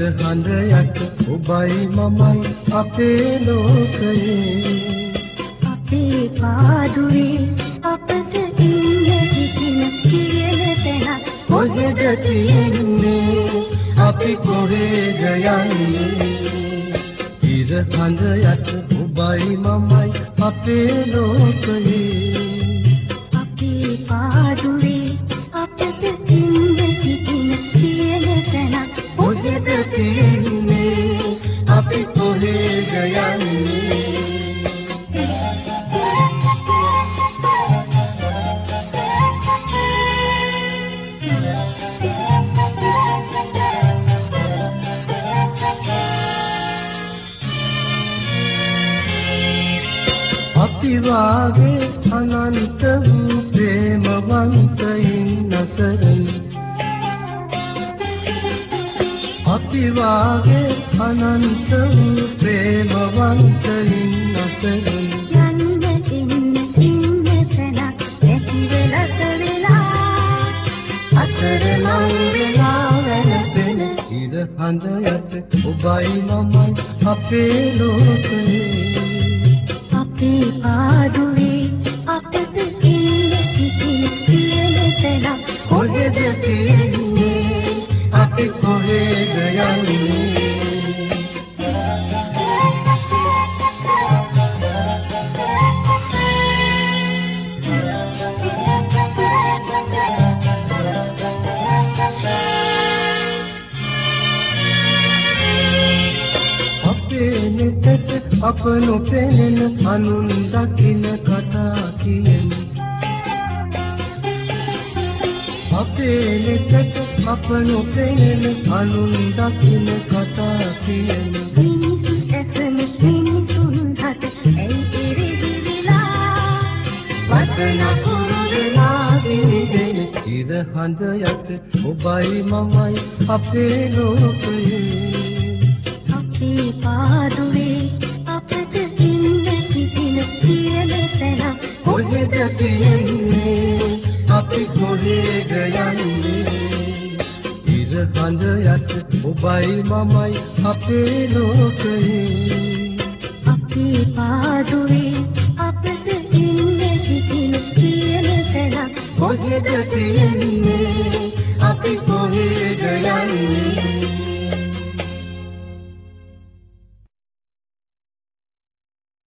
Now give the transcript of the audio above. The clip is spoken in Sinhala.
ඉරහඳ යට ඔබයි මමයි අපේ ලෝකයේ. අපේ පාදුවේ අපට තියෙන්නේ. අපි කොහෙද යන්නේ ඉරහඳ යට ඔබයි මමයි අපේ ලෝකයේ. අපේ පාදුවේ අපට ඉන්න කිසිම කියන තැනක් කොහෙද තියෙන්නේ. අපි කොහෙද යන්නේ වාගේ අනන්ත වූ ප්‍රේමවන්තයින් අතරින් අපි වාගේ අනන්ත වූ ප්‍රේමවන්තයින් අතරින් ඉර හඳ යට ඔබයි මමයි අපේ ලෝකයේ අපේ පාදුවේ අපට ඉන්න කිසිම කියන තැනක් කොහෙද තියෙන්නේ? අපි කොහෙද යන්නේ අප නොපෙනෙන අනුන් දකින කතා කියන අපේ නෙතට අප නොපෙනෙන අනුන් දකින කතා කියන මිනිසු ඇසෙන මිනිසුන් හට ඇයි ඉරිදිවිලා වදන කුරු වෙලා දිනෙන ඉර හඳ යට ඔබයි මමයි අපේ ලෝකයේ කොහෙද තියෙන්නේ අපි කොහෙද යන්නේ ඉර හඳ යට ඔබයි මමයි අපේ ලෝකයේ අපේ පාදුවේ අපට ඉන්න කිසිම කියන තැනක් කොහෙද තියෙන්නේ